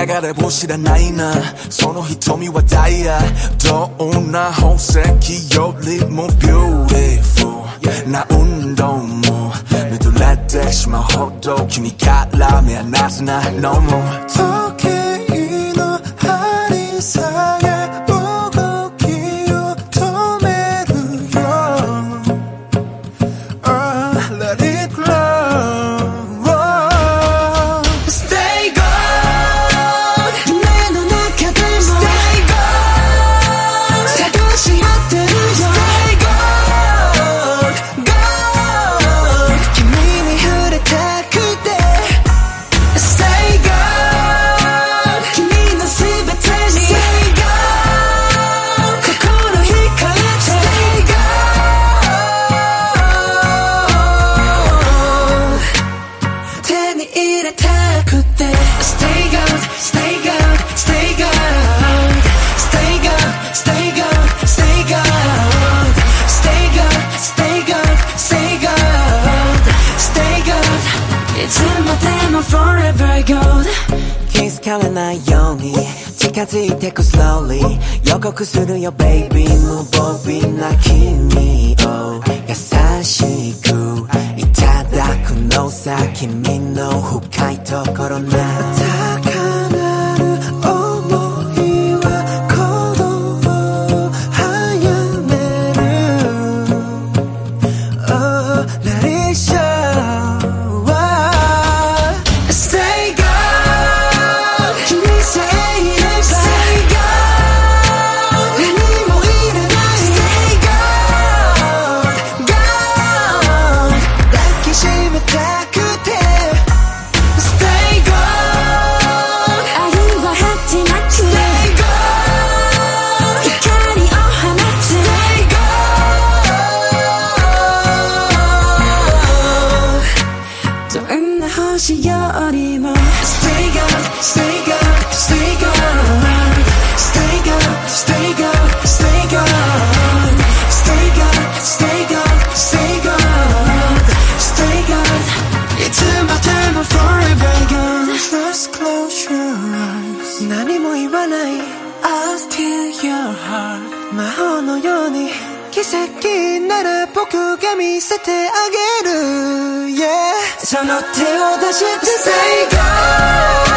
汚れも知らないなその瞳はダイヤどんな宝石よりもビューティフルな運動も見とれてしまうほど君から目離せないのも かれないように近づいてく slowly 予告するよ baby 無防備な君を優しくいただくのさ君の深いところな魔法のように奇跡なら僕が見せてあげる。Yeah その手を出して Say go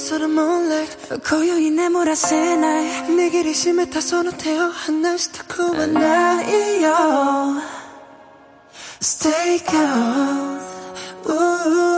sort of my life 고요히 내몰아새 날내 길이 심했다 선호태어 한날씩 다 구한 나이여 Stay cold ooh.